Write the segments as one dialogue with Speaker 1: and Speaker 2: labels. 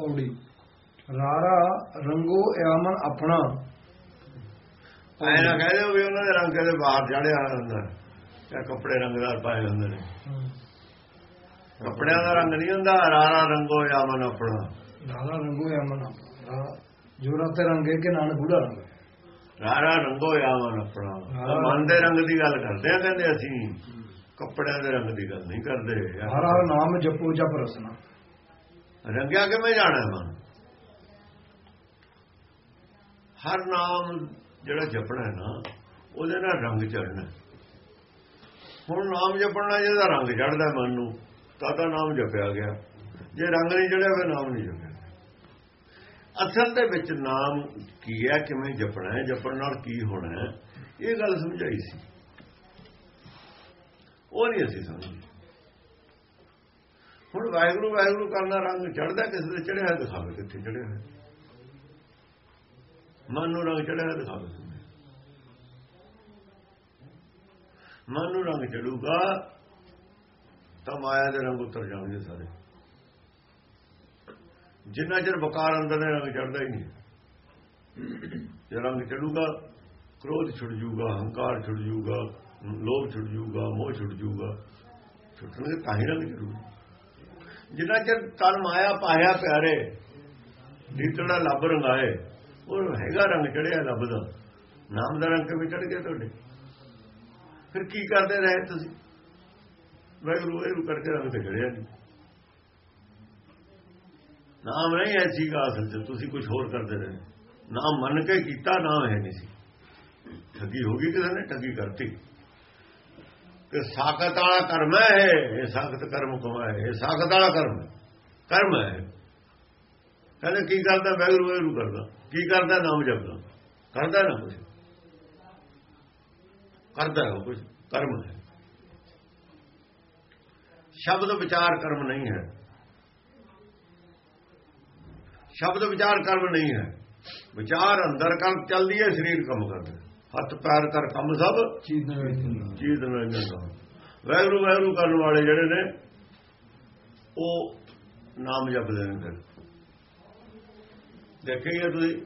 Speaker 1: ਪੌੜੀ। ਰਾਰਾ ਰੰਗੋ ਆਮਨ ਆਪਣਾ।
Speaker 2: ਐ ਨਾ ਕਹਿ ਦਿਓ ਵੀ ਉਹਨਾਂ ਦੇ ਰੰਗ ਦੇ ਬਾਹਰ ਚੜਿਆ ਹੁੰਦਾ ਜਾਂ ਕੱਪੜੇ ਰੰਗਦਾਰ ਪਾਏ ਹੁੰਦੇ ਨੇ। ਕੱਪੜਿਆਂ ਦਾ ਰੰਗ ਨਹੀਂ ਹੁੰਦਾ ਰਾਰਾ ਰੰਗੋ ਆਮਨ ਆਪਣਾ।
Speaker 1: ਰਾਰਾ ਰੰਗੋ ਆਮਨ ਆਪਣਾ। ਜੋਰਾ ਤੇ ਰੰਗੇ ਕਿ ਨਾਨ ਗੂੜਾ ਰੰਗ
Speaker 2: ਰਾਰਾ ਰੰਗੋ ਆਮਨ ਆਪਣਾ।
Speaker 1: ਰਾਰਾ-
Speaker 2: ਮਨ ਦੇ ਰੰਗ। ਦੀ ਗੱਲ ਕਰਦੇ ਆ ਕਹਿੰਦੇ ਅਸੀਂ। ਕੱਪੜਿਆਂ ਦੇ ਰੰਗ ਦੀ ਗੱਲ ਨਹੀਂ ਕਰਦੇ।
Speaker 1: ਹਰ ਹਰ ਨਾਮ ਜਪੋ ਜਪ ਰਸਨਾ।
Speaker 2: ਰੰਗਿਆ ਕਿਵੇਂ ਜਾਣਾ ਮਨ? ਹਰ ਨਾਮ ਜਿਹੜਾ ਜਪਣਾ ਨਾ, ਉਹਦੇ ਨਾਲ ਰੰਗ ਚੜਨਾ ਹੁਣ ਨਾਮ ਜਪਣਾ, ਜਿਹਦਾ ਰੰਗ ਚੜਦਾ ਮਨ ਨੂੰ ਤਾਂ ਤਾਂ ਨਾਮ ਜਪਿਆ ਗਿਆ। ਜੇ ਰੰਗ ਨਹੀਂ ਚੜਿਆ ਫਿਰ ਨਾਮ ਨਹੀਂ ਜਪਿਆ ਅਸਲ ਦੇ ਵਿੱਚ ਨਾਮ ਕੀ ਹੈ, ਕਿਵੇਂ ਜਪਣਾ ਹੈ, ਜਪਣ ਨਾਲ ਕੀ ਹੋਣਾ ਹੈ, ਇਹ ਗੱਲ ਸਮਝਾਈ ਸੀ। ਉਹ ਨਹੀਂ ਅਸੀਂ ਸਮਝੀ ਹੁਣ ਵਾਹਿਗੁਰੂ ਵਾਹਿਗੁਰੂ ਕਰਨਾ ਰੰਗ ਚੜਦਾ ਕਿਸ ਦੇ ਚੜਿਆ ਹੈ ਦਿਖਾਵੇ ਕਿੱਥੇ ਚੜਿਆ ਹੈ। ਮਨ ਨੂੰ ਰੰਗ ਚੜਿਆ ਹੈ। ਦਿਖਾਵੇ ਮਨ ਨੂੰ ਰੰਗ ਚੜੂਗਾ ਤਾਂ ਮਾਇਆ ਦੇ ਰੰਗ ਉਤਰ ਜਾਣਗੇ ਸਾਰੇ। ਜਿੰਨਾ ਚਿਰ ਬਕਾਰ ਅੰਦਰ ਦੇ ਰੰਗ ਚੜਦਾ ਹੀ ਨਹੀਂ। ਜੇ ਰੰਗ ਚੜੂਗਾ ਕ੍ਰੋਧ ਛੁੱਟ ਜੂਗਾ, ਹੰਕਾਰ ਛੁੱਟ ਜੂਗਾ, ਲੋਭ ਛੁੱਟ ਜੂਗਾ, ਮੋਹ ਛੁੱਟ ਜੂਗਾ, ਛੁੱਟਣਗੇ ਤਾਂ ਹੀ ਰੰਗ ਚੜੂਗਾ ਜਿੰਨਾ ਚਿਰ ਤਨ ਮਾਇਆ ਪਾਇਆ ਪਿਆਰੇ ਨੀਤੜਾ ਲੱਭ ਰੰਗਾਏ ਉਹ ਹੈਗਾ ਰੰਗ ਚੜਿਆ ਲੱਭ ਦਾ। ਨਾਮ ਦਾ ਰੰਗ ਕਿਵੇਂ ਚੜ ਗਿਆ ਤੁਹਾਡੇ? ਫਿਰ ਕੀ ਕਰਦੇ ਰਹੇ ਤੁਸੀਂ? ਵੈਗਰੂ ਵੈਗਰੂ ਕਰਕੇ ਰੰਗ ਤੇ ਚੜਿਆ ਨਹੀਂ ਨਾਮ ਨਹੀਂ ਹੈ ਸੀਗਾ ਅਸਲ ਚ, ਤੁਸੀਂ ਕੁਝ ਹੋਰ ਕਰਦੇ ਰਹੇ। ਨਾਮ ਮੰਨ ਕੇ ਕੀਤਾ, ਨਾਮ ਹੈ ਨਹੀਂ ਸੀ। ਠੱਗੀ ਹੋ ਗਈ ਕਿਸੇ ਨੇ, ਠੱਗੀ ਕਰਤੀ। ਕਿ ਸਾਖਤ ਵਾਲਾ ਕਰਮ ਹੈ, ਇਹ ਇਹ ਸਾਖਤ ਕਰਮ ਕਮਾਏ ਇਹ ਸਾਖਤ ਵਾਲਾ ਕਰਮ ਹੈ। ਕਰਮ ਹੈ। ਕਹਿੰਦੇ ਕੀ ਕਰਦਾ? ਵੈਗਰੂ ਵੈਗਰੂ ਕਰਦਾ। ਕੀ ਕਰਦਾ? ਨਾਮ ਜਪਦਾ। ਕਰਦਾ ਨਾ ਕੁਝ ਕਰਦਾ ਹੈ ਕੁਝ ਕਰਮ ਹੈ। ਸ਼ਬਦ ਵਿਚਾਰ ਕਰਮ ਨਹੀਂ ਹੈ। ਸ਼ਬਦ ਵਿਚਾਰ ਕਰਮ ਨਹੀਂ ਹੈ। ਵਿਚਾਰ ਅੰਦਰ ਕਰ ਚੱਲਦੀ ਹੈ, ਸਰੀਰ ਕੰਮ ਕਰਦਾ ਹੱਥ ਪੈਰ ਕਰ ਕੰਮ ਸਭ।
Speaker 1: ਚੀਜ਼ ਨਾ
Speaker 2: ਚੀਜ਼ ਨਾਲ ਜਾਂਦਾ ਵੈਗਰੂ ਵੈਗਰੂ ਕਰਨ ਵਾਲੇ ਜਿਹੜੇ ਨੇ ਉਹ ਨਾਮ ਜਪਦੇ ਨੇ ਫਿਰ ਦੇਖੀਏ ਤੁਸੀਂ?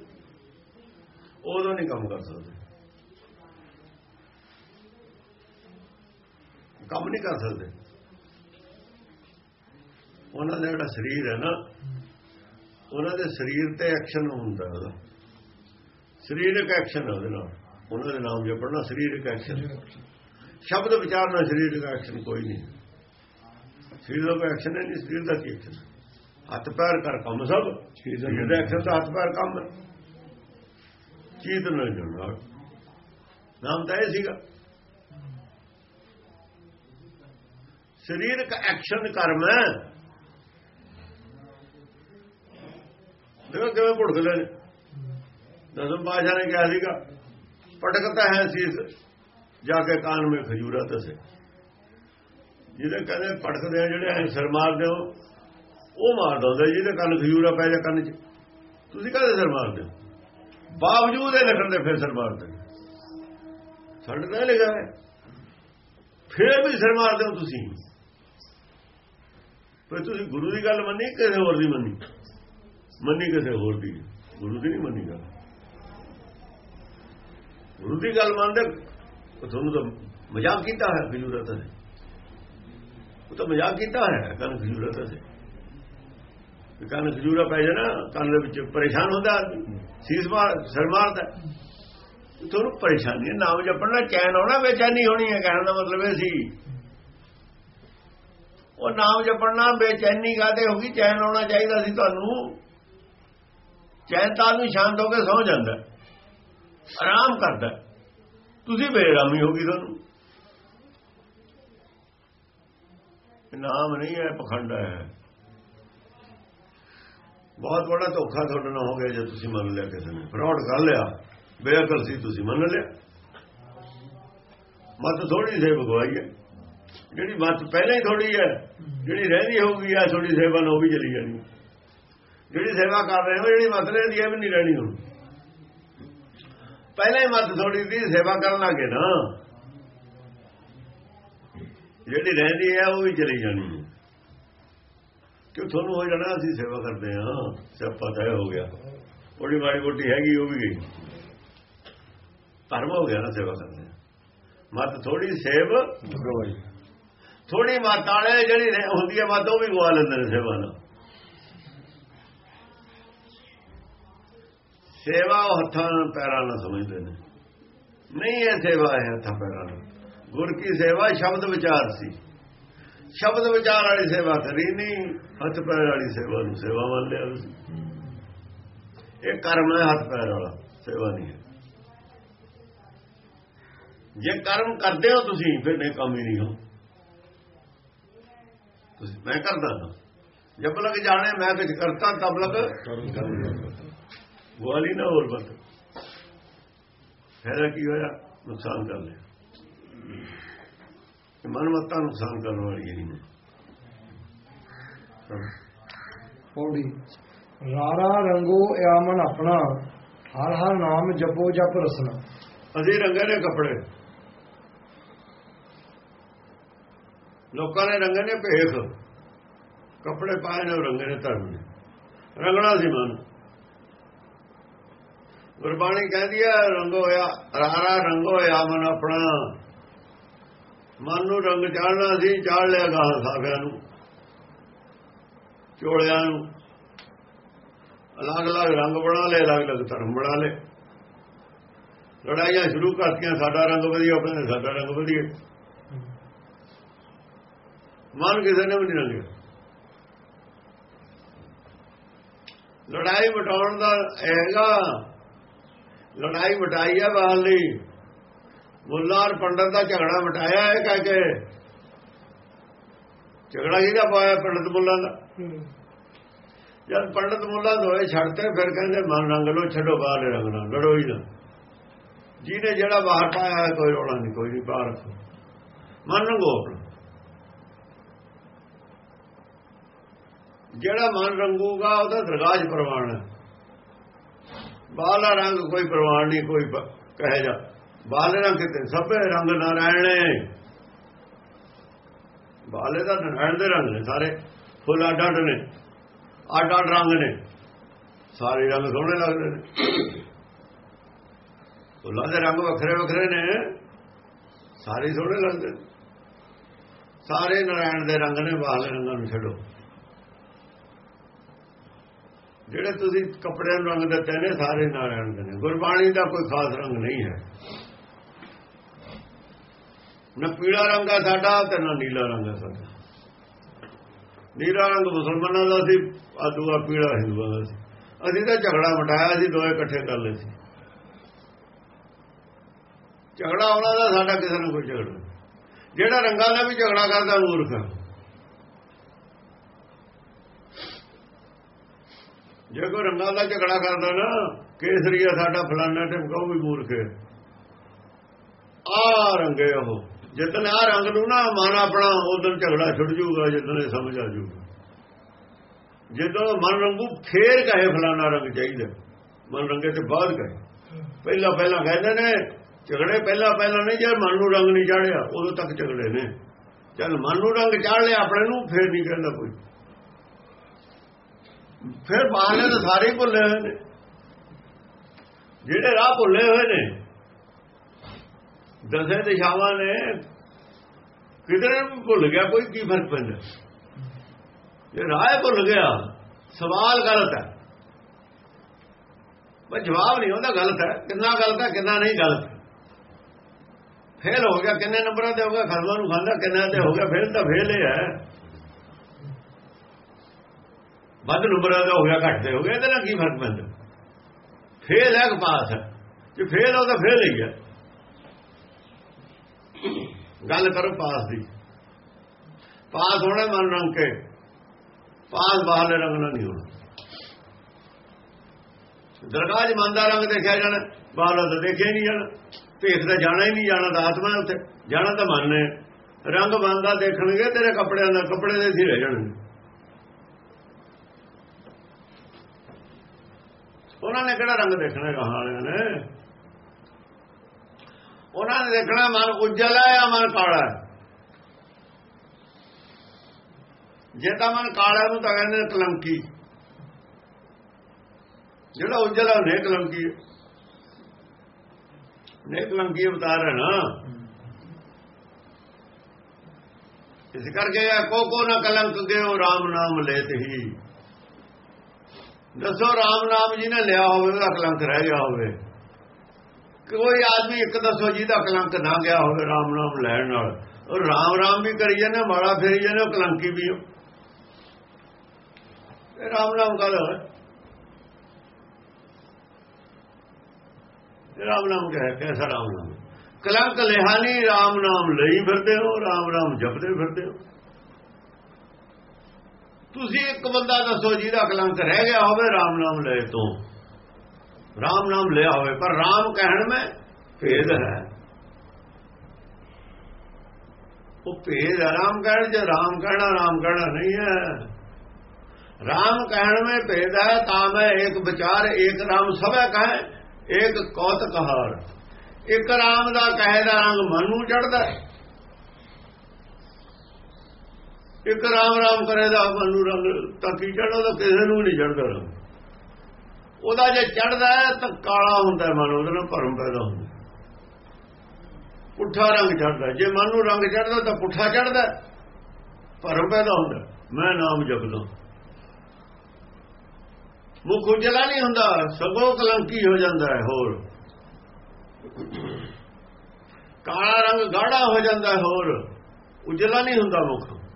Speaker 2: ਉਦੋਂ ਨਹੀਂ ਕੰਮ ਕਰ ਸਕਦੇ। ਕੰਮ ਨਹੀਂ ਕਰ ਸਕਦੇ। ਉਹਨਾਂ ਦਾ ਜਿਹੜਾ ਸਰੀਰ ਹੈ ਨਾ ਉਹਨਾਂ ਦੇ ਸਰੀਰ ਤੇ ਐਕਸ਼ਨ ਹੁੰਦਾ ਉਹਦਾ। ਸਰੀਰਕ ਐਕਸ਼ਨ ਹੈ ਉਹਦੇ ਨਾਲ। ਉਹਨਾਂ ਦੇ ਨਾਮ ਜਪਣਾ ਸਰੀਰਕ ਐਕਸ਼ਨ ਸ਼ਬਦ ਵਿਚਾਰ ਨਾਲ ਸਰੀਰਕ ਐਕਸ਼ਨ ਕੋਈ ਨਹੀਂ। ਸਰੀਰ ਦਾ ਕੋਈ ਐਕਸ਼ਨ ਹੈ ਨਹੀਂ ਸਰੀਰ ਦਾ ਕੀ ਐਕਸ਼ਨ ਹੱਥ ਪੈਰ ਕਰ ਕੰਮ ਸਭ। ਸਰੀਰ ਦਾ ਐਕਸ਼ਨ ਤਾਂ ਹੱਥ ਪੈਰ ਕੰਮ। ਚੀਤ ਨਾਲ ਜੁੜਨਾ। ਨਾਮ ਤਾਂ ਇਹ ਸੀਗਾ। ਸਰੀਰਕ ਐਕਸ਼ਨ ਕਰਮ ਹੈ। ਦੇਖੋ ਕਿਵੇਂ ਭੁੜਕਦੇ ਨੇ। ਦਸਮ ਪਾਸ਼ਾ ਨੇ ਕਿਹਾ ਸੀਗਾ ਪਟਕਤਾ ਹੈ ਸੀਸ, ਜਾ ਕੇ ਕਾਨ ਮੇ ਖਜੂਰਾ ਤਸੇ ਜਿਹਦੇ ਕਹਿੰਦੇ ਪਟਕਦੇ ਆ, ਜਿਹੜੇ ਐ ਸਿਰ ਮਾਰਦੇ ਹੋ, ਉਹ ਮਾਰ ਦਿੰਦਾ ਜਿਹਦੇ ਕੰਨ ਖਜੂਰਾ ਪੈ ਜਾ ਕੰਨ 'ਚ। ਤੁਸੀਂ ਕਾਹਦੇ ਸਿਰ ਮਾਰਦੇ ਹੋ? ਬਾਵਜੂਦ ਇਹ ਲਿਖਣ ਦੇ ਫਿਰ ਸਿਰ ਮਾਰਦੇ ਸਾਡੇ ਤਾਂ ਇਹ ਲਿਖਿਆ ਹੈ। ਫਿਰ ਵੀ ਸਿਰ ਮਾਰਦੇ ਹੋ ਤੁਸੀਂ। ਪਰ ਤੁਸੀਂ ਗੁਰੂ ਦੀ ਗੱਲ ਮੰਨੀ ਕਿਸੇ ਹੋਰ ਦੀ ਮੰਨੀ? ਮੰਨੀ ਕਿਸੇ ਹੋਰ ਦੀ? ਗੁਰੂ ਦੀ ਨਹੀਂ ਮੰਨੀ ਗੱਲ। ਗੁਰੂ ਦੀ ਗੱਲ ਮੰਨਦੇ ਉਹ ਤੁਹਾਨੂੰ ਤਾਂ ਮਜ਼ਾਕ ਕੀਤਾ ਹੈ ਖਜੂਰਤ ਨੇ। ਉਹ ਤਾਂ ਮਜ਼ਾਕ ਕੀਤਾ ਹੈ, ਕੰਨ ਖਜੂਰਤ ਨੇ। ਕੰਨ ਖਜੂਰਾ ਪੈ ਜਾਣਾ, ਕੰਨ ਦੇ ਵਿੱਚ ਪਰੇਸ਼ਾਨ ਹੁੰਦਾ ਆਦਮੀ। ਸੀਸ ਮਾਰ, ਸਿਰ ਮਾਰਦਾ। ਤੁਹਾਨੂੰ ਪਰੇਸ਼ਾਨੀ ਨਾਮ ਜਪਣਾ, ਚੈਨ ਆਉਣਾ ਬੇਚੈਨੀ ਹੋਣੀ ਹੈ, ਕਹਿਣ ਦਾ ਮਤਲਬ ਇਹ ਸੀ। ਉਹ ਨਾਮ ਜਪਣਾ ਬੇਚੈਨੀ ਕਾਤੇ ਹੋ ਗਈ? ਚੈਨ ਆਉਣਾ ਚਾਹੀਦਾ ਸੀ ਤੁਹਾਨੂੰ। ਚੈਨ ਤਾਂ ਆਦਮੀ ਸ਼ਾਂਤ ਹੋ ਕੇ ਸੌ ਜਾਂਦਾ। ਆਰਾਮ ਕਰਦਾ। ਤੁਸੀਂ ਬੇਰਾਮੀ ਹੋ ਗਈ ਤੁਹਾਨੂੰ। ਨਾਮ ਨਹੀਂ ਹੈ ਪਖੰਡ ਹੈ। ਬਹੁਤ ਵੱਡਾ ਧੋਖਾ ਤੁਹਾਡੇ ਨਾਲ ਹੋ ਗਿਆ ਜੇ ਤੁਸੀਂ ਮੰਨ ਲਿਆ ਕਿਸੇ ਨੇ। ਫਰਾਡ ਕਰ ਲਿਆ। ਬੇਅਕਲ ਸੀ, ਤੁਸੀਂ ਮੰਨ ਲਿਆ। ਮਤ ਥੋੜੀ ਸੇ ਭਗਵਾਈ ਹੈ। ਜਿਹੜੀ ਮਤ ਪਹਿਲਾਂ ਹੀ ਥੋੜੀ ਹੈ, ਜਿਹੜੀ ਰਹਿੰਦੀ ਹੋਊਗੀ ਆ ਥੋੜੀ ਸੇਵਾ ਨਾਲ ਉਹ ਵੀ ਚਲੀ ਜਾਣੀ। ਜਿਹੜੀ ਸੇਵਾ ਕਰ ਰਹੇ ਹੋ, ਜਿਹੜੀ ਮਤ ਰਹਿੰਦੀ ਹੈ ਵੀ ਨਹੀਂ ਰਹਿਣੀ ਹੁਣ। ਪਹਿਲਾਂ ਹੀ ਮਤ ਥੋੜੀ ਦੀ ਸੇਵਾ ਕਰਨ ਲੱਗੇ ਨਾ। ਜਿਹੜੀ ਰਹਿੰਦੀ ਹੈ ਉਹ ਵੀ ਚਲੀ ਜਾਣੀ ਹੈ। ਕਿ ਤੁਹਾਨੂੰ ਹੋ ਜਾਣਾ ਅਸੀਂ ਸੇਵਾ ਕਰਦੇ ਹਾਂ। ਸਿਆਪਾ ਤੈਅ ਹੋ ਗਿਆ। ਉਹਦੀ ਮਾੜੀ ਮੋਟੀ ਹੈਗੀ ਉਹ ਵੀ ਗਈ। ਧਰਮ ਹੋ ਗਿਆ ਨਾ ਸੇਵਾ ਕਰਦੇ। ਮਤ ਥੋੜੀ ਸੇਵ ਥੋੜੀ ਮਤ ਵਾਲੇ ਜਿਹੜੀ ਹੁੰਦੀ ਹੈ ਮਤ ਉਹ ਵੀ ਗਵਾ ਲੈਂਦੇ ਨੇ ਸੇਵਾ ਨਾਲ। ਸੇਵਾ ਉਹ ਹੱਥਾਂ ਪੈਰਾਂ ਨਾਲ ਸਮਝਦੇ ਨੇ। ਨਹੀਂ ਇਹ ਸੇਵਾ ਹੈ ਹੱਥਾਂ ਪੈਰਾਂ ਨਾਲ। ਗੁਰ ਕੀ ਸੇਵਾ ਸ਼ਬਦ ਵਿਚਾਰ ਸੀ। ਸ਼ਬਦ ਵਿਚਾਰ ਵਾਲੀ ਸੇਵਾ ਕਰੀ ਨਹੀਂ, ਹੱਥ ਪੈਰ ਵਾਲੀ ਸੇਵਾ ਨੂੰ ਸੇਵਾ ਮੰਨ ਲਿਆ ਤੁਸੀਂ। ਇਹ ਕਰਮ ਹੈ ਹੱਥ ਪੈਰ ਵਾਲਾ, ਸੇਵਾ ਨਹੀਂ ਹੈ। ਜੇ ਕਰਮ ਕਰਦੇ ਹੋ ਤੁਸੀਂ, ਫਿਰ ਨਹੀਂ ਕੰਮ ਹੀ ਨਹੀਂ ਹੋ। ਤੁਸੀਂ ਮੈਂ ਕਰਦਾ ਹਾਂ ਜਬ ਲਗ ਜਾਣੇ, ਮੈਂ ਕੁਝ ਕਰਤਾ, ਤਬ ਲਗ ਵਾਲੀ ਨਾ ਹੋਰ ਬਸ ਫਾਇਦਾ ਕੀ ਹੋਇਆ? ਨੁਕਸਾਨ ਕਰ ਲਿਆ। ਇਹ ਮਨ ਮੱਤਾ ਨੁਕਸਾਨ ਕਰਨ ਵਾਲੀ ਹੀ ਨੇ।
Speaker 1: ਪੌੜੀ। ਰਾਰਾ ਰੰਗੋ ਆਮਨ ਆਪਣਾ। ਹਰ ਹਰ ਨਾਮ ਜਪੋ ਜਪ ਰਸਨਾ।
Speaker 2: ਅਸੀਂ ਰੰਗੇ ਨੇ ਕੱਪੜੇ। ਲੋਕਾਂ ਨੇ ਰੰਗੇ ਨੇ ਭੇਖ। ਕੱਪੜੇ ਪਾਏ ਨੇ ਰੰਗੇ ਨੇ ਧਰਮ ਨੇ। ਰੰਗਣਾ ਸੀ ਮਨ। ਗੁਰਬਾਣੀ ਕਹਿੰਦੀ ਹੈ ਰੰਗ ਹੋਇਆ ਰਾਰਾ ਰੰਗ ਹੋਇਆ ਮਨ ਆਪਣਾ। ਮਨ ਨੂੰ ਰੰਗ ਚਾੜਨਾ ਸੀ, ਚਾੜ ਲਿਆ ਗਾਹ ਸਾਫਿਆਂ ਨੂੰ, ਚੋਲਿਆਂ ਨੂੰ। ਅਲੱਗ-ਅਲੱਗ ਰੰਗ ਬਣਾ ਲਏ, ਅਲੱਗ-ਅਲੱਗ ਧਰਮ ਬਣਾ ਲਏ। ਲੜਾਈਆਂ ਸ਼ੁਰੂ ਕਰਤੀਆਂ, ਸਾਡਾ ਰੰਗ ਵਧੀਆ ਉਹ ਕਹਿੰਦੇ ਸਾਡਾ ਰੰਗ ਵਧੀਆ। ਮਨ ਕਿਸੇ ਨੇ ਵੀ ਨਹੀਂ ਰੰਗਿਆ। ਲੜਾਈ ਮਟਾਉਣ ਦਾ ਹੈਗਾ। ਲੜਾਈ ਮਟਾਈ ਹੈ ਬਾਲ ਲਈ ਮੁੱਲਾ ਔਰ ਪੰਡਤ ਦਾ ਝਗੜਾ ਮਟਾਇਆ ਹੈ ਕਹਿ ਕੇ। ਝਗੜਾ ਕਿਹਦਾ ਪਾਇਆ ਪੰਡਤ ਮੁੱਲਾ ਦਾ? ਜਦ ਪੰਡਤ ਮੁੱਲਾ ਦੋਏ ਛੱਡਤੇ ਫਿਰ ਕਹਿੰਦੇ ਮਨ ਰੰਗ ਲੋ ਛੱਡੋ ਬਾਹਰ ਰੰਗਣਾ ਲੜੋ ਹੀ ਨਾ। ਜਿਹਨੇ ਜਿਹੜਾ ਬਾਹਰ ਪਾਇਆ ਕੋਈ ਰੋਲਾ ਨਹੀਂ ਕੋਈ ਨਹੀਂ ਬਾਹਰ ਮਨ ਰੰਗੋ ਜਿਹੜਾ ਮਨ ਰੰਗੂਗਾ ਉਹਦਾ ਦਰਗਾਹ ਪ੍ਰਵਾਨ ਹੈ। ਬਾਹਲਾ ਰੰਗ ਕੋਈ ਪ੍ਰਵਾਨ ਨਹੀਂ, ਕੋਈ ਪ- ਕਹੇ ਜਾ। ਬਾਹਲੇ ਰੰਗ ਕਿਤੇ? ਸਭੇ ਰੰਗ ਨਾਰਾਇਣੇ ਬਾਹਲੇ ਦਾ ਨਾਰਾਇਣ ਦੇ ਰੰਗ ਨੇ ਸਾਰੇ। ਫੁੱਲ ਅੱਡ ਅੱਡ ਨੇ। ਅੱਡ ਅੱਡ ਰੰਗ ਨੇ। ਸਾਰੇ ਰੰਗ ਸੋਹਣੇ ਲੱਗਦੇ ਨੇ। ਫੁੱਲਾਂ ਦੇ ਰੰਗ ਵੱਖਰੇ ਵੱਖਰੇ ਨੇ। ਸਾਰੇ ਸੋਹਣੇ ਲੱਗਦੇ ਨੇ। ਸਾਰੇ ਨਾਰਾਇਣ ਦੇ ਰੰਗ ਨੇ ਬਾਹਲੇ ਰੰਗਾਂ ਨੂੰ ਛੱਡੋ। ਜਿਹੜੇ ਤੁਸੀਂ ਕੱਪੜਿਆਂ ਨੂੰ ਰੰਗ ਦਿੱਤੇ ਨੇ, ਸਾਰੇ ਨਾਲ ਦੇ ਨੇ। ਗੁਰਬਾਣੀ ਦਾ ਕੋਈ ਖਾਸ ਰੰਗ ਨਹੀਂ ਹੈ। ਨਾ ਪੀਲਾ ਰੰਗ ਹੈ ਸਾਡਾ ਤੇ ਨਾ ਨੀਲਾ ਰੰਗ ਹੈ ਸਾਡਾ। ਨੀਲਾ ਰੰਗ ਮੁਸਲਮਾਨਾਂ ਦਾ ਸੀ ਆ ਦੂਆ ਪੀਲਾ ਹਿੰਦੂਆਂ ਦਾ ਸੀ। ਅਸੀਂ ਤਾਂ ਝਗੜਾ ਮਟਾਇਆ ਸੀ ਦੋਏ ਇਕੱਠੇ ਕਰ ਲਏ ਸੀ। ਝਗੜਾ ਉਹਨਾਂ ਦਾ ਸਾਡਾ ਕਿਸੇ ਨਾਲ ਕੋਈ ਝਗੜਾ ਨਹੀਂ। ਜਿਹੜਾ ਰੰਗਾਂ ਦਾ ਵੀ ਝਗੜਾ ਕਰਦਾ ਮੂਰਖ ਹੈ। ਜੇ ਕੋਈ ਰੰਗਾਂ ਦਾ ਝਗੜਾ ਕਰਦਾ ਨਾ ਕੇਸਰੀਆ ਸਾਡਾ ਫਲਾਨਾ ਟਿਮਕਾ ਉਹ ਵੀ ਮੂਰਖ ਹੈ। ਆ ਰੰਗੇ ਉਹ। ਜਿੱਦਨ ਆ ਰੰਗ ਨੂੰ ਨਾ ਮਨ ਆਪਣਾ, ਉਦੋਂ ਝਗੜਾ ਛੁੱਟ ਜੂਗਾ ਜਿੱਦਨ ਇਹ ਸਮਝ ਆ ਜੂਗਾ ਜਦੋਂ ਮਨ ਰੰਗੂ ਫੇਰ ਕਹੇ ਫਲਾਨਾ ਰੰਗ ਚਾਹੀਦਾ। ਮਨ ਰੰਗੇ ਤੇ ਬਾਅਦ ਕਹੇ। ਪਹਿਲਾਂ ਪਹਿਲਾਂ ਕਹਿੰਦੇ ਨੇ, ਝਗੜੇ ਪਹਿਲਾਂ ਪਹਿਲਾਂ ਨਹੀਂ ਜੇ ਮਨ ਨੂੰ ਰੰਗ ਨਹੀਂ ਚਾੜਿਆ, ਉਦੋਂ ਤੱਕ ਝਗੜੇ ਨੇ। ਜਦ ਮਨ ਨੂੰ ਰੰਗ ਚਾੜ ਲਿਆ, ਆਪਣੇ ਨੂੰ ਫੇਰ ਨਹੀਂ ਕਹਿੰਦਾ ਕੋਈ। ਫਿਰ ਬਾਹਰਲੇ ਤਾਂ ਸਾਰੇ ਹੀ ਭੁੱਲੇ ਹੋਏ ਨੇ। ਜਿਹੜੇ ਰਾਹ ਭੁੱਲੇ ਹੋਏ ਨੇ, ਦਸੇ ਦਿਸ਼ਾਵਾਂ ਨੇ, ਕਿਧਰੇ ਵੀ ਭੁੱਲ ਗਿਆ, ਕੋਈ ਕੀ ਫ਼ਰਕ ਪੈਂਦਾ। ਜੇ ਰਾਹ ਭੁੱਲ ਗਿਆ, ਸਵਾਲ ਗਲਤ ਹੈ। ਪਰ ਜਵਾਬ ਨਹੀਂ ਹੁੰਦਾ ਗਲਤ ਹੈ। ਕਿੰਨਾ ਗਲਤ ਹੈ, ਕਿੰਨਾ ਨਹੀਂ ਗਲਤ। ਫੇਲ ਹੋ ਗਿਆ, ਕਿੰਨੇ ਨੰਬਰਾਂ ਤੇ ਹੋ ਗਿਆ ਖਰਮਾ ਨੂੰ ਖਾਂਦਾ, ਕਿੰਨਾ ਤੇ ਹੋ ਗਿਆ, ਫੇਲ ਤਾਂ ਫੇਲ ਹੀ ਹੈ। ਵੱਧ ਨੰਬਰਾਂ ਦਾ ਹੋ ਗਿਆ, ਘੱਟ ਤੇ ਹੋ ਗਿਆ, ਇਹਦੇ ਨਾਲ ਕੀ ਫ਼ਰਕ ਪੈਂਦਾ? ਫੇਲ ਹੈ ਕਿ ਪਾਸ ਹੈ ਜੇ ਫੇਲ ਹੋ ਤਾਂ ਫੇਲ ਹੀ ਹੈ ਗੱਲ ਕਰੋ ਪਾਸ ਦੀ। ਪਾਸ ਹੋਣਾ ਮਨ ਰੰਗ ਕੇ। ਪਾਸ ਬਾਹਰਲੇ ਰੰਗ ਨਾਲ ਨਹੀਂ ਹੋਣਾ। ਦਰਗਾਹ 'ਚ ਮਨ ਰੰਗ ਦੇਖਿਆ ਜਾਣਾ, ਬਾਹਰਲਾ ਤਾਂ ਦੇਖਿਆ ਹੀ ਨਹੀਂ ਜਾਣਾ। ਭੇਖ ਤਾਂ ਜਾਣਾ ਹੀ ਨਹੀਂ, ਜਾਣਾ ਤਾਂ ਆਤਮਾ ਉੱਥੇ ਜਾਣਾ ਤਾਂ ਮਨ ਨੇ ਰੰਗ ਮਨ ਦੇਖਣਗੇ, ਤੇਰੇ ਕੱਪੜਿਆਂ ਦਾ, ਕੱਪੜੇ ਦੇ ਸੀ ਰਹਿ ਜਾਣਗੇ। ਉਹਨਾਂ ਨੇ ਕਿਹੜਾ ਰੰਗ ਦੇਖਣਾ ਕਹਾਂ ਵਾਲਿਆਂ ਨੇ? ਉਹਨਾਂ ਨੇ ਦੇਖਣਾ ਮਨ ਉਜਲਾ ਹੈ ਜਾਂ ਮਨ ਕਾਲਾ ਹੈ? ਜੇ ਤਾਂ ਮਨ ਕਾਲਾ ਨੂੰ ਤਾਂ ਕਹਿੰਦੇ ਕਲੰਕੀ। ਜਿਹੜਾ ਉਜਲਾ ਨੇ ਕਲੰਕੀ ਨੇ ਕਲੰਕੀ ਅਵਤਾਰ ਹੈ ਨਾ। ਇਸ ਕਰਕੇ ਆ, ਕੋ ਕੋ ਨਾ ਕਲੰਕ ਗਿਓ RAM ਨਾਮ ਲੈਤ ਹੀ। ਦੱਸੋ ਰਾਮ ਨਾਮ ਜੀ ਨੇ ਲਿਆ ਹੋਵੇ ਉਹਦਾ ਕਲੰਕ ਰਹਿ ਗਿਆ ਹੋਵੇ। ਕੋਈ ਆਦਮੀ ਇੱਕ ਦੱਸੋ ਜਿਹਦਾ ਕਲੰਕ ਨਾ ਗਿਆ ਹੋਵੇ ਰਾਮ ਨਾਮ ਲੈਣ ਨਾਲ। ਉਹ ਰਾਮ ਰਾਮ ਵੀ ਕਰੀ ਜਾਂਦੇ ਮਾੜਾ ਫੇਰੀ ਜਾਂਦੇ, ਉਹ ਕਲੰਕੀ ਵੀ ਹੋ ਇਹ ਰਾਮ ਨਾਮ ਗੱਲ ਰਾਮ ਨਾਮ ਕਹੇ ਕੈਸਾ ਰਾਮ ਨਾਮ? ਕਲੰਕ ਲਿਆ ਨਹੀਂ ਰਾਮ ਨਾਮ ਲਈ ਫਿਰਦੇ ਹੋ, ਰਾਮ ਰਾਮ ਜਪਦੇ ਫਿਰਦੇ ਹੋ। ਤੁਸੀਂ ਇੱਕ ਬੰਦਾ ਦੱਸੋ ਜਿਹਦਾ ਕਲੰਕ ਰਹਿ ਗਿਆ ਹੋਵੇ, ਰਾਮ ਨਾਮ ਲੈ ਤੋਂ। ਰਾਮ ਨਾਮ ਲਿਆ ਹੋਵੇ, ਪਰ ਰਾਮ ਕਹਿਣ ਮੈਂ ਭੇਦ ਹੈ। ਉਹ ਭੇਦ ਆਰਾਮ ਕਹਿਣ ਜੇ ਰਾਮ ਕਹਿਣਾ ਰਾਮ ਕਹਿਣਾ ਨਹੀਂ ਹੈ। ਰਾਮ ਕਹਿਣ ਮੈਂ ਭੇਦ ਹੈ, ਤਾਂ ਮੈਂ ਇੱਕ ਵਿਚਾਰ ਇੱਕ ਰਾਮ ਸਭੈ ਕਹੇ ਇੱਕ ਕੌਤ ਕਹਾਰ ਇੱਕ ਰਾਮ ਦਾ ਕਹੇ ਦਾ ਰੰਗ ਮਨ ਨੂੰ ਚੜਦਾ ਇੱਕ ਰਾਮ ਰਾਮ ਕਰੇ ਦਾ ਮਨ ਨੂੰ ਰੰਗ ਤਾਂ ਕੀ ਚੜਦਾ ਤਾਂ ਕਿਸੇ ਨੂੰ ਨਹੀਂ ਚੜਦਾ ਰੰਗ ਉਹਦਾ ਜੇ ਚੜਦਾ ਤਾਂ ਕਾਲਾ ਹੁੰਦਾ ਮਨ, ਉਹਦੇ ਨਾਲ ਭਰਮ ਪੈਦਾ ਹੁੰਦਾ ਪੁੱਠਾ ਰੰਗ ਚੜਦਾ ਜੇ ਮਨ ਨੂੰ ਰੰਗ ਚੜਦਾ ਤਾਂ ਪੁੱਠਾ ਚੜਦਾ ਭਰਮ ਪੈਦਾ ਹੁੰਦਾ ਮੈਂ ਨਾਮ ਜਪਦਾ ਮੁਖ ਉਜਲਾ ਨਹੀਂ ਹੁੰਦਾ, ਸਗੋਂ ਕਲੰਕੀ ਹੋ ਜਾਂਦਾ ਹੈ ਹੋਰ। ਕਾਲਾ ਰੰਗ ਗਾੜਾ ਹੋ ਜਾਂਦਾ ਹੋਰ। ਉਜਲਾ ਨਹੀਂ ਹੁੰਦਾ ਮੁਖ।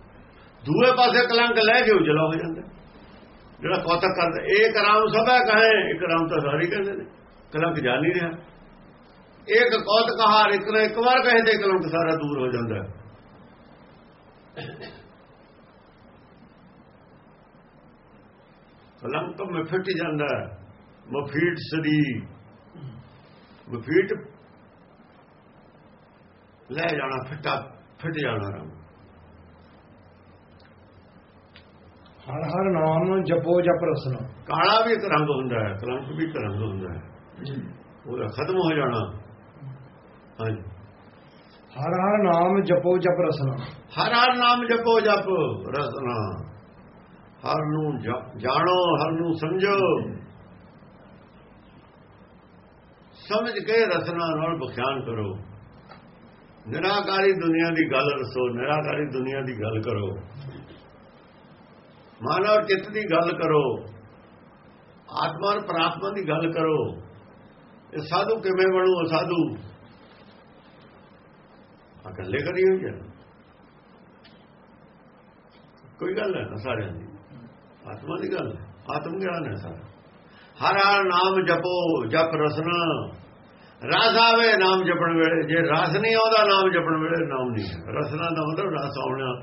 Speaker 2: ਦੂਏ ਪਾਸੇ ਕਲੰਕ ਲੈ ਕੇ ਉਜਲਾ ਹੋ ਜਾਂਦਾ। ਜਿਹੜਾ ਕੌਤਕ ਕਰਦਾ ਇੱਕ ਰਾਮ ਸਭਾ ਕਹੇ ਇੱਕ ਰਾਮ ਤਾਂ ਸਾਰੀ ਕਹਿੰਦੇ ਨੇ। ਕਲੰਕ ਜਾ ਨਹੀਂ ਰਿਹਾ। ਇੱਕ ਕੌਤਕ ਹਾਰ ਇੱਕ ਨਾ ਇੱਕ ਵਾਰ ਕਹੇ ਤੇ ਕਲੰਕ ਸਾਰਾ ਦੂਰ ਹੋ ਜਾਂਦਾ। ਕਲੰਕ ਮਫਿਟ ਜਾਂਦਾ। ਮਫੀਟ ਸਦੀ ਮਫੀਟ ਲੈ ਜਾਣਾ, ਫਿੱਟਾ, ਫਿੱਟ ਜਾਣਾ ਰਾਮ
Speaker 1: ਹਰ ਹਰ ਨਾਮ ਜਪੋ ਜਪ ਰਸਨਾ।
Speaker 2: ਕਾਲਾ ਵੀ ਇੱਕ ਰੰਗ ਹੁੰਦਾ ਹੈ ਕਲੰਕ ਵੀ ਇੱਕ ਰੰਗ ਹੁੰਦਾ ਹੈ। ਉਹਦਾ ਖਤਮ ਹੋ ਜਾਣਾ। ਹਾਂਜੀ।
Speaker 1: ਹਰ ਹਰ ਨਾਮ ਜਪੋ ਜਪ ਰਸਨਾ।
Speaker 2: ਹਰ ਹਰ ਨਾਮ ਜਪੋ ਜਪ ਰਸਨਾ। ਹਰ ਨੂੰ ਜਾਣੋ ਹਰ ਨੂੰ ਸਮਝੋ। ਸਮਝ ਕੇ ਰਸਨਾ ਨਾਲ ਬਖਿਆਨ ਕਰੋ। ਨਿਰਾਕਾਰੀ ਦੁਨੀਆ ਦੀ ਗੱਲ ਰਸੋ ਨਿਰਾਕਾਰੀ ਦੁਨੀਆ ਦੀ ਗੱਲ ਕਰੋ। ਮਨ ਔਰ ਚਿੱਤ ਦੀ ਗੱਲ ਕਰੋ। ਆਤਮਾ ਔਰ ਪ੍ਰਾਤਮਾ ਦੀ ਗੱਲ ਕਰੋ। ਇਹ ਸਾਧੂ ਕਿਵੇਂ ਬਣੂ ਸਾਧੂ? ਆ ਗੱਲੇ ਕਰੀ ਹੋਈ ਹੈ। ਕੋਈ ਗੱਲ ਹੈ ਨਾ ਸਾਰਿਆਂ ਦੀ। ਆਤਮਾ ਦੀ ਗੱਲ ਹੈ, ਆਤਮ ਗਿਆਨ ਹੈ ਸਾਰਾ। ਹਰ ਹਰ ਨਾਮ ਜਪੋ, ਜਪ ਰਸਨਾ। ਰਸ ਆਵੇ, ਨਾਮ ਜਪਣ ਵੇਲੇ। ਜੇ ਰਸ ਨਹੀਂ ਆਉਂਦਾ, ਨਾਮ ਜਪਣ ਵੇਲੇ ਨਾਮ ਨਹੀਂ ਹੈ। ਰਸਨਾ ਦਾ ਮਤਲਬ ਰਸ ਆਉਣਾ,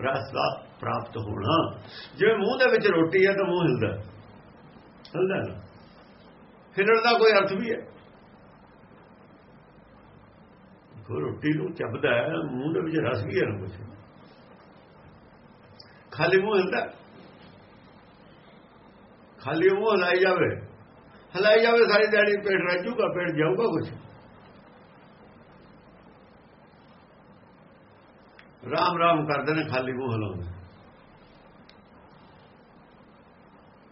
Speaker 2: ਰਸ ਦਾ ਪ੍ਰਾਪਤ ਹੋਣਾ। ਜਿਵੇਂ ਮੂੰਹ ਦੇ ਵਿੱਚ ਰੋਟੀ ਹੈ ਤਾਂ ਮੂੰਹ ਹਿਲਦਾ। ਹੈ। ਹਿਲਦਾ ਨਾ। ਹਿਲਣ ਦਾ ਕੋਈ ਅਰਥ ਵੀ ਹੈ। ਕੋਈ ਰੋਟੀ ਨੂੰ ਚੱਬਦਾ ਮੂੰਹ ਦੇ ਵਿੱਚ ਰਸ ਵੀ ਹੈ ਨਾ ਕੁਝ ਖਾਲੀ ਮੂੰਹ ਹਿਲਦਾ। ਖਾਲੀ ਮੂੰਹ ਹਲਾਈ ਜਾਵੇ। ਹਲਾਈ ਜਾਵੇ, ਸਾਰੀ ਦਿਹਾੜੀ ਪੇਟ ਰੱਜੂਗਾ ਪੇਟ ਜਾਊਗਾ ਕੁਝ ਰਾਮ ਰਾਮ ਕਰਦੇ ਨੇ, ਖਾਲੀ ਮੂੰਹ ਹਲਾਉਂਦੇ।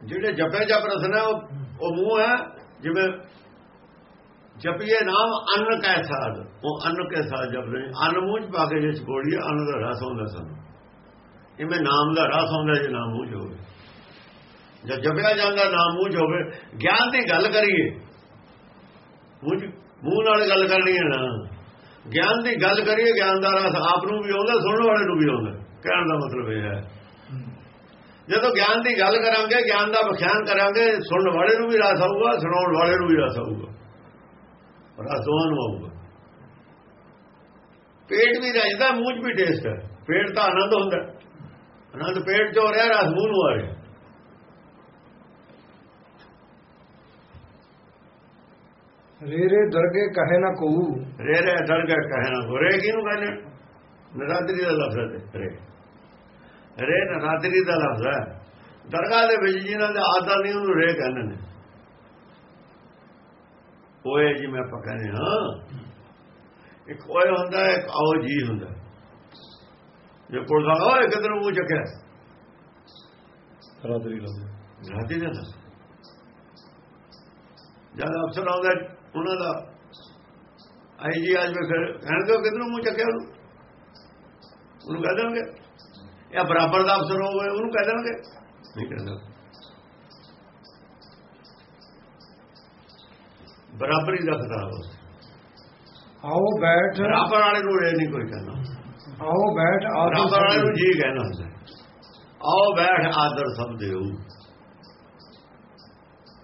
Speaker 2: ਜਿਹੜੇ ਜਪੇ ਜਪ ਰਸਨਾ, ਉਹ ਉਹ ਮੂੰਹ ਹੈ, ਜਿਵੇਂ ਜਪੀਏ ਨਾਮ ਅੰਨ ਕੈ ਸਾਧ। ਉਹ ਅੰਨ ਕੇ ਸਾਧ ਜਪ ਰਹੇ ਅੰਨ ਮੂੰਹ ਚ ਪਾ ਕੇ ਜੇ ਛੋੜੀਏ ਅੰਨ ਦਾ ਰਸ ਆਉਂਦਾ ਸਾਨੂੰ। ਇਵੇਂ ਨਾਮ ਦਾ ਰਸ ਆਉਂਦਾ ਜੇ ਨਾਮ ਮੂੰਹ ਚ ਹੋਵੇ। ਜਦ ਜਪਿਆ ਜਾਂਦਾ, ਨਾਮ ਮੂੰਹ ਚ ਹੋਵੇ, ਗਿਆਨ ਦੀ ਗੱਲ ਕਰੀਏ। ਮੂੰਹ ਮੂੰਹ ਨਾਲ ਗੱਲ ਕਰਨੀ ਹੈ ਨਾ। ਗਿਆਨ ਦੀ ਗੱਲ ਕਰੀਏ, ਗਿਆਨ ਦਾ ਰਸ ਆਪ ਨੂੰ ਵੀ ਆਉਂਦਾ, ਸੁਣਨ ਵਾਲੇ ਨੂੰ ਵੀ ਆਉਂਦਾ। ਕਹਿਣ ਦਾ ਮਤਲਬ ਇਹ ਹੈ। ਜਦੋਂ ਗਿਆਨ ਦੀ ਗੱਲ ਕਰਾਂਗੇ ਗਿਆਨ ਦਾ ਵਿਖਿਆਨ ਕਰਾਂਗੇ ਸੁਣਨ ਵਾਲੇ ਨੂੰ ਵੀ ਰਸ ਆਊਗਾ ਸੁਣਾਉਣ ਵਾਲੇ ਨੂੰ ਵੀ ਰਸ ਆਊਗਾ। ਰਸ ਦੋਵਾਂ ਨੂੰ ਆਊਗਾ। ਪੇਟ ਵੀ ਰਜਦਾ ਮੂੰਹ 'ਚ ਵੀ ਟੇਸਟ ਹੈ। ਪੇਟ ਤਾਂ ਆਨੰਦ ਹੁੰਦਾ। ਆਨੰਦ ਪੇਟ 'ਚ ਹੋ ਰਿਹਾ ਰਸ ਮੂੰਹ ਨੂੰ ਆ ਰਿਹਾ।
Speaker 1: ਰੇ ਰੇ ਦਰਗੇ ਕਹੇ ਨਾ ਕੋ
Speaker 2: ਰੇ ਰੇ ਡਰ ਕੇ ਕਹਿਣਾ ਹੋਰੇ ਕਿਹਨੂੰ ਕਹਿੰਦੇ ਨਰਾਦਰੀ ਦਾ ਲਫ਼ਜ਼ ਹੈ ਰੇ ਰੇ ਨਰਾਦਰੀ ਦਾ ਲਫ਼ਜ਼ ਹੈ। ਦਰਗਾਹ ਦੇ ਵਿੱਚ ਜਿਨ੍ਹਾਂ ਦਾ ਆਦਰ ਨਹੀਂ ਉਹਨੂੰ ਰੇ ਕਹਿੰਦੇ ਨੇ। ਓਏ ਜੀ ਮੈਂ ਆਪਾਂ ਕਹਿੰਦੇ ਹਾਂ ਇੱਕ ਓਏ ਹੁੰਦਾ ਹੈ, ਇੱਕ ਆਓ ਜੀ ਹੁੰਦਾ। ਜੇ ਆ ਓਏ ਕਿਧਰ ਮੂੰਹ ਚੱਕਿਆ?
Speaker 1: ਰਾਦਰੀ ਲਾਉਂਦੇ
Speaker 2: ਰਾਤੀ ਨਾ ਦੱਸ ਜਦ ਅਫਸਰ ਆਉਂਦਾ ਉਹਨਾਂ ਦਾ ਆਈ ਜੀ ਅੱਜ ਮੈਂ ਫਿਰ ਕਹਿਣਗੇ ਕਿਧਰੋਂ ਮੂੰਹ ਚੱਕਿਆ ਉਹਨੂੰ? ਉਹਨੂੰ ਕਹਿ ਦੇਣਗੇ। ਇਹ ਬਰਾਬਰ ਦਾ ਅਫਸਰ ਹੋਵੇ ਉਹਨੂੰ ਕਹਿ ਦੇਣਗੇ। ਨਹੀਂ ਕਹਿੰਦਾ ਬਰਾਬਰੀ ਦਾ ਖਤਰਾ ਹੋ
Speaker 1: ਆਓ ਬੈਠ।
Speaker 2: ਬਰਾਬਰ ਵਾਲੇ ਨੂੰ ਇਹ ਨਹੀਂ ਕੋਈ ਕਹਿੰਦਾ
Speaker 1: ਆਓ ਬੈਠ ਆਦਰ
Speaker 2: ਵਾਲੇ ਨੂੰ ਜੀ ਕਹਿਣਾ ਹੁੰਦਾ। ਆਓ ਬੈਠ ਆਦਰ ਸਭ ਦਿਓ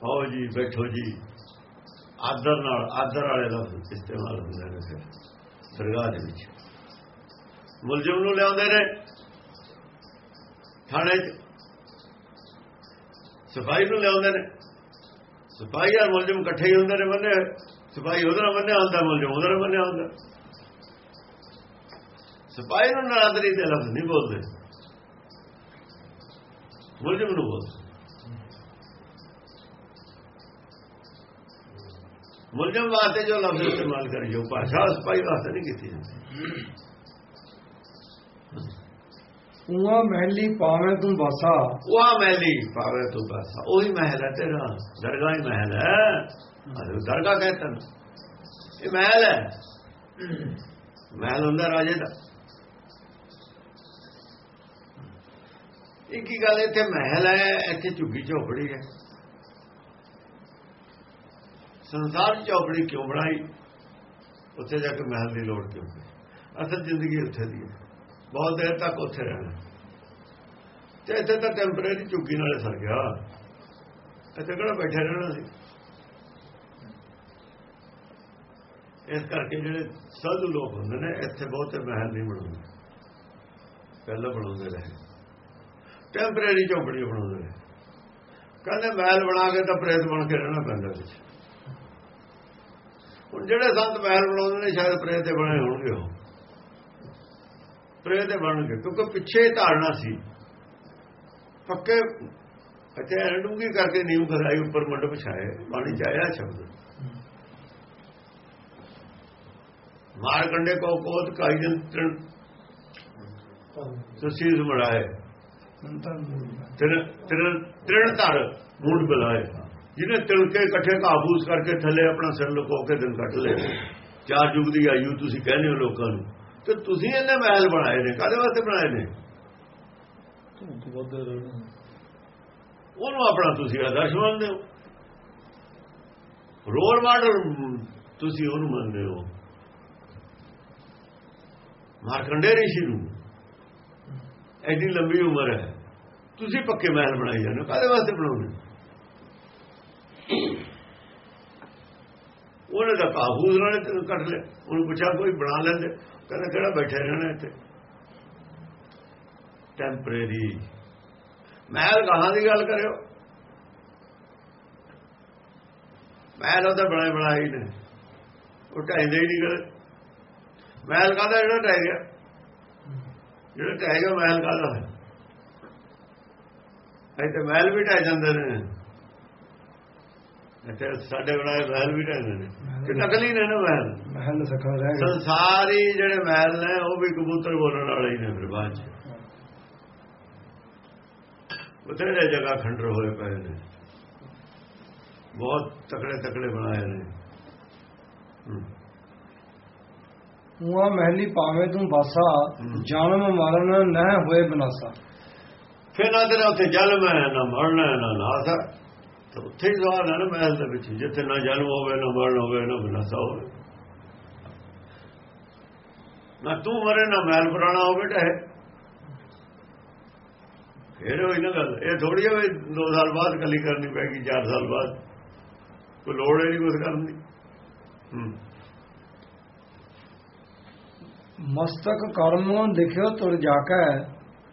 Speaker 2: ਆਓ ਜੀ ਬੈਠੋ ਜੀ। ਆਦਰ ਨਾਲ ਆਦਰ ਵਾਲੇ ਲਫ਼ਜ਼ ਇਸਤੇਮਾਲ ਹੁੰਦੇ ਫਿਰ ਦਰਗਾਹ ਦੇ ਵਿੱਚ। ਮੁਲਜ਼ਮ ਨੂੰ ਲਿਆਉਂਦੇ ਨੇ। ਥਾਣੇ 'ਚ। ਸਫ਼ਾਈ ਨੂੰ ਲਿਆਉਂਦੇ ਨੇ। ਸਫ਼ਾਈ ਆ ਮੁਲਜ਼ਮ ਇਕੱਠੇ ਹੀ ਹੁੰਦੇ ਨੇ ਬੰਨੇ ਸਫ਼ਾਈ ਉਹਦੇ ਨਾਲ ਬੰਨਿਆ ਹੁੰਦਾ ਮੁਲਜ਼ਮ ਉਹਦੇ ਨਾਲ ਬੰਨਿਆ ਹੁੰਦਾ ਸਫ਼ਾਈ ਨੂੰ ਨਰਾਦਰੀ ਦੇ ਲਫ਼ਜ਼ ਨਹੀਂ ਬੋਲਦੇ। ਮੁਲਜ਼ਮ ਨੂੰ ਬੋਲਦੇ। ਮੁਲਜ਼ਮ ਵਾਸਤੇ ਜੋ ਲਫ਼ਜ਼ ਇਸਤੇਮਾਲ ਕਰੀਓ ਭਾਸ਼ਾ ਸਫ਼ਾਈ ਵਾਸਤੇ ਨਹੀਂ ਕੀਤੀ ਜਾਂਦੀ।
Speaker 1: ਉਆ ਮਹਿਲੀ ਪਾਵੇਂ ਤੂੰ ਬਾਸਾ
Speaker 2: ਉਹ ਆ ਮਹਿਲੀ ਪਾਵੇ ਤੂੰ ਬਸ ਉਹੀ ਮਹਿਲ ਹੈ ਤੇਰਾ। ਦਰਗਾਹ ਹੀ ਮਹਿਲ ਹੈ। ਅਰੇ ਦਰਗਾਹ ਕਹਿੰਦਾ ਨਾ ਇਹ ਮਹਿਲ ਹੈ। ਮਹਿਲ ਹੁੰਦਾ ਰਾਜੇ ਦਾ। ਇੱਕ ਕੀ ਗੱਲ ਇੱਥੇ ਮਹਿਲ ਹੈ, ਇੱਥੇ ਝੁੱਗੀ ਝੋਪੜੀ ਹੈ। ਸੰਸਾਰ ਝੋਪੜੀ ਕਿਉਂ ਬਣਾਈ? ਉੱਥੇ ਜਾ ਕੇ ਮਹਿਲ ਦੀ ਲੋੜ ਕਿਉਂ ਪਈ? ਅਸਲ ਜ਼ਿੰਦਗੀ ਉੱਥੇ ਦੀ ਹੈ। ਬਹੁਤ ਦੇਰ ਤੱਕ ਉੱਥੇ ਰਹਿਣਾ। ਤੇ ਇੱਥੇ ਤਾਂ ਟੈਂਪਰੇਰੀ ਝੁੱਗੀ ਨਾਲੇ ਸਰ ਗਿਆ। ਇੱਥੇ ਕਿਹੜਾ ਬੈਠੇ ਰਹਿਣਾ ਸੀ? ਇਸ ਕਰਕੇ ਜਿਹੜੇ ਸਾਧੂ ਲੋਕ ਹੁੰਦੇ ਨੇ, ਇੱਥੇ ਬਹੁਤੇ ਮਹਿਲ ਨਹੀਂ ਬਣਾਉਂਦੇ। ਪਹਿਲਾਂ ਬਣਾਉਂਦੇ ਰਹੇ। ਟੈਂਪਰੇਰੀ ਝੋਪੜੀ ਬਣਾਉਂਦੇ ਰਹੇ। ਕਹਿੰਦੇ ਮਹਿਲ ਬਣਾ ਕੇ ਤਾਂ ਪ੍ਰੇਤ ਬਣ ਕੇ ਰਹਿਣਾ ਪੈਂਦਾ ਵਿੱਚ ਹੁਣ ਜਿਹੜੇ ਸੰਤ ਮਹਿਲ ਬਣਾਉਂਦੇ ਨੇ, ਸ਼ਾਇਦ ਪ੍ਰੇਤ ਦੇ ਬਣੇ ਹੋਣਗੇ ਉਹ। ਪ੍ਰੇਤ ਦੇ ਬਣਨਗੇ ਕਿਉਂਕਿ ਪਿੱਛੇ ਧਾਰਨਾ ਸੀ। ਪੱਕੇ ਅਤੇ ਡੂੰਗੀ ਕਰਕੇ ਨੀਮ ਖਦਾਈ ਉੱਪਰ ਮੰਡਪ ਛਾਏ ਬਾਣੀ ਜਾਇਆ ਸ਼ਬਦ। ਮਾਰ ਕੰਡੇ ਕੋ ਕੋਤ ਕਾਈ ਜਨ ਤ੍ਰਿਣ ਸੁਸੀਸ ਮੜਾਏ ਤ੍ਰਿਣ ਤ੍ਰਿਣ ਤ੍ਰਿਣ ਧਰ ਮੂਡ ਬੁਲਾਏ। ਜਿਹਨੇ ਤਿਲ ਕੇ ਇਕੱਠੇ ਕਾਬੂਸ ਕਰਕੇ ਥੱਲੇ ਆਪਣਾ ਸਿਰ ਲੁਕੋ ਕੇ ਦਿਨ ਕੱਟ ਲਏ। ਚਾਰ ਯੁੱਗ ਦੀ ਆਯੂ ਤੁਸੀਂ ਕਹਿੰਦੇ ਹੋ ਲੋਕਾਂ ਨੂੰ। ਤੇ ਤੁਸੀਂ ਇਹਨੇ ਮਹਿਲ ਬਣਾਏ ਨੇ ਕਾਦੇ ਵਾਸਤੇ ਬਣਾਏ ਨੇ? ਉਹਨੂੰ ਆਪਣਾ ਤੁਸੀਂ ਆਦਰਸ਼ ਮੰਨਦੇ ਹੋ। ਰੋਲ ਮਾਡਲ ਤੁਸੀਂ ਉਹਨੂੰ ਮੰਨਦੇ ਹੋ। ਮਾਰਕੰਡੇ ਰਿਸ਼ੀ ਨੂੰ। ਐਡੀ ਲੰਬੀ ਉਮਰ ਹੈ। ਤੁਸੀਂ ਪੱਕੇ ਮਹਿਲ ਬਣਾਈ ਜਾਂਦੇ ਹੋ ਕਾਦੇ ਵਾਸਤੇ ਬਣਾਉਂਦੇ ਉਹਨੇ ਤਾਂ ਕਾਬੂਸ ਨਾਲੇ ਤੈਨੂੰ ਕੱਟ ਲਿਆ। ਉਹਨੂੰ ਪੁੱਛਿਆ, ਕੋਈ ਬਣਾ ਲੈਂਦੇ? ਕਹਿੰਦਾ, ਕਿਹੜਾ ਬੈਠੇ ਰਹਿਣਾ ਇੱਥੇ? ਟੈਂਪਰੇਰੀ ਮਹਿਲ ਗਾਹਾਂ ਦੀ ਗੱਲ ਕਰਿਓ। ਮਹਿਲ ਉਹਦਾ ਬਣਾਏ ਬਣਾਈ ਨੇ। ਉਹ ਢਾਈਂਦੇ ਹੀ ਨਹੀਂ ਗਏ ਮਹਿਲ ਕਾਹਦਾ, ਜਿਹੜਾ ਢਾਈ ਗਿਆ। ਜਿਹੜਾ ਢਾਈ ਗਿਆ ਮਹਿਲ ਕਾਹਦਾ। ਹੈ ਇੱਥੇ ਮਹਿਲ ਵੀ ਢਾਈ ਜਾਂਦੇ ਨੇ। ਇੱਥੇ ਸਾਡੇ ਬਣਾਏ ਮਹਿਲ ਵੀ ਜਾਂਦੇ ਨੇ। ਕਿ ਨਕਲੀ ਨੇ ਨਾ ਮਹਿਲ?
Speaker 1: ਮਹਿਲ ਸਖਾ ਰਹਿ ਗਿਆ
Speaker 2: ਸੰਸਾਰੀ ਜਿਹੜੇ ਮਹਿਲ ਨੇ ਉਹ ਵੀ ਕਬੂਤਰ ਬੋਲਣ ਵਾਲੇ ਹੀ ਨੇ ਫਿਰ ਬਾਅਦ ਚ। ਬਥੇਰੇ ਜਗ੍ਹਾ ਖੰਡਰ ਹੋਏ ਪਏ ਨੇ। ਬਹੁਤ ਤਕੜੇ ਤਕੜੇ ਬਣਾਏ ਨੇ। ਹੂੰ।
Speaker 1: ਉਆ ਮਹਿਲੀ ਪਾਵੇਂ ਤੂੰ ਬਾਸਾ। ਜਨਮ ਮਰਨ ਨਹਿ ਹੋਏ ਬਨਾਸਾ।
Speaker 2: ਫਿਰ ਨਾ ਤੇਰਾ ਉੱਥੇ ਜਨਮ ਹੈ ਨਾ ਮਰਨ ਹੈ ਨਾ ਨਾਸ। ਤਾਂ ਉੱਥੇ ਹੀ ਸਵਾਲ ਹੈ ਨਾ ਮਹਿਲ ਦੇ ਵਿੱਚ ਜਿੱਥੇ ਨਾ ਜਨਮ ਹੋਵੇ ਨਾ ਮਰਨ ਹੋਵੇ ਨਾ ਵਿਨਾਸ਼ਾ ਹੋਵੇ। ਨਾ ਤੂੰ ਮਰੇ ਨਾ ਮਹਿਲ ਪੁਰਾਣਾ ਹੋਵੇ ਟਹੇ ਫਿਰ ਹੋਈ ਨਾ ਗੱਲ। ਇਹ ਥੋੜੀ ਹੋਈ 2 ਸਾਲ ਬਾਅਦ ਕੱਲੀ ਕਰਨੀ ਪੈਗੀ 4 ਸਾਲ ਬਾਅਦ। ਕੋਈ ਲੋੜ ਨਹੀਂ ਕੁਝ ਕਰਨ ਦੀ।
Speaker 1: ਮਸਤਕ ਕਰਮ ਲਿਖਿਓ ਤੁਰ ਜਾਕੈ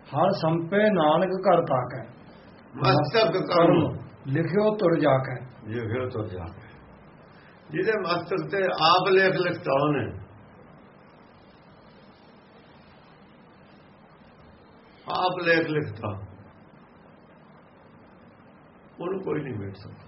Speaker 1: ਹਰ ਸੰਪੇ ਨਾਨਕ ਘਰ ਤਾਕੈ।
Speaker 2: ਮਸਤਕ ਕਰਮ।
Speaker 1: ਲਿਖਿਓ, ਤੁਰ ਜਾ
Speaker 2: ਕੇ। ਲਿਖਿਓ, ਤੁਰ ਜਾ ਕੇ। ਜਿਹਦੇ ਮਸਤਕ ਤੇ ਆਪ ਲੇਖ ਲਿਖਤਾ ਨੇ ਆਪ ਲੇਖ ਲਿਖਤਾ। ਉਹਨੂੰ ਕੋਈ ਨਹੀਂ ਮਿਟ ਸਕਦਾ।